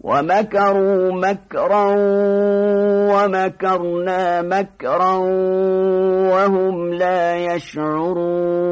ومكروا مكرا ومكرنا مكرا وهم لا يشعرون